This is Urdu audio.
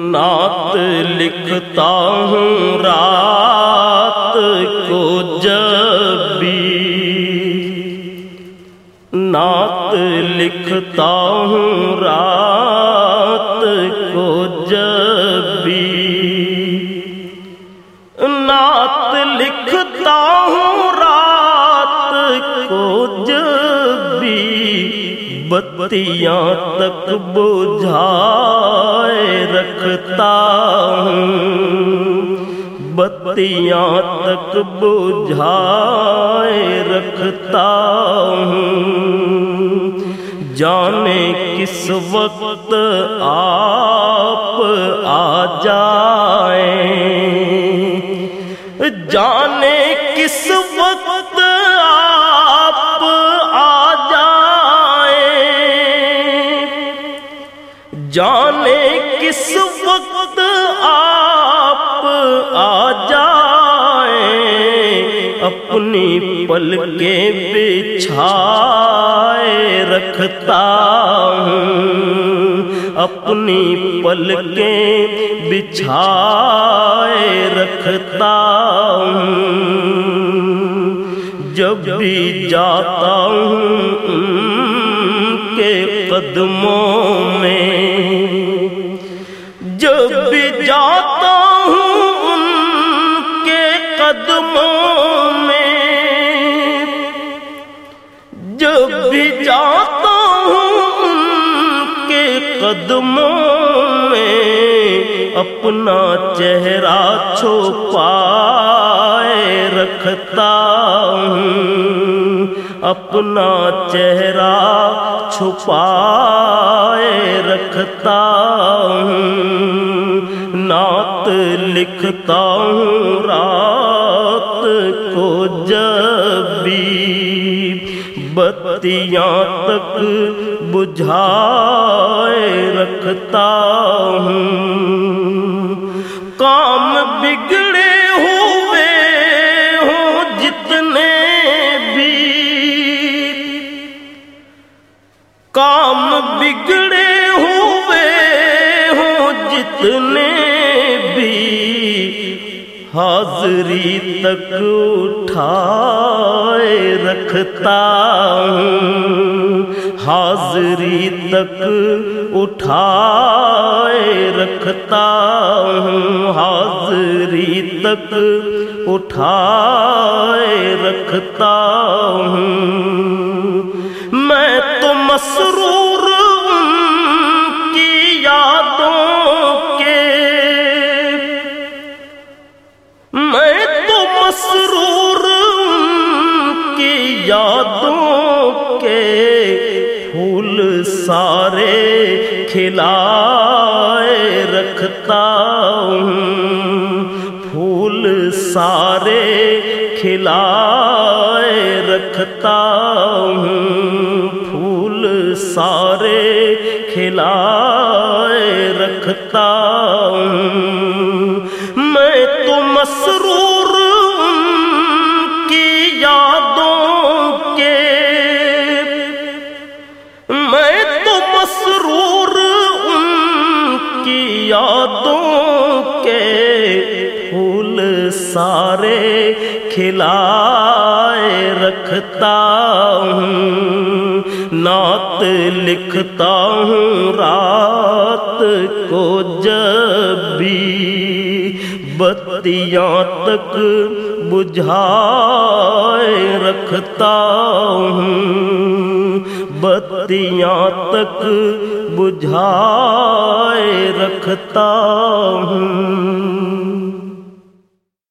نعت لکھتا ہوں رات کو جب بھی۔ نعت لکھتا ہوں رات بتیاں تک بجھائے رکھتا ہوں۔ بتیاں تک بجھائے رکھتا ہوں۔ جانے کس وقت آپ آ جائیں۔ جانے کس وقت جانے کس وقت آپ آ جائیں، اپنی پل کے بچھائے رکھتا ہوں۔ اپنی پل کے بچھائے رکھتا ہوں۔ جب بھی جاتا ہوں کے قدموں میں جب بھی جاتا ہوں ان کے قدموں میں۔ جب بھی جاتا ہوں ان کے قدموں میں، اپنا چہرہ چھپائے رکھتا ہوں۔ اپنا چہرہ چھپائے رکھتا ہوں۔ نعت لکھتا ہوں رات کو جب بھی بتیاں تک بجھائے رکھتا ہوں۔ کام کام بگڑے ہوئے ہوں جتنے بھی حاضری تک اٹھائے رکھتا ہوں۔ حاضری تک اٹھائے رکھتا ہوں۔ حاضری تک اٹھائے رکھتا ہوں۔ میں تو مسرور کی یادوں کے۔ میں تو مسرور کی یادوں کے۔ پھول سارے کھلائے رکھتا ہوں۔ پھول سارے کھلائے رکھتا ہوں۔ سارے کھلائے رکھتا ہوں، نعت لکھتا ہوں رات کو جب بھی بتیاں تک بجھائے رکھتا ہوں، بتیاں تک بجھائے رکھتا ہوں۔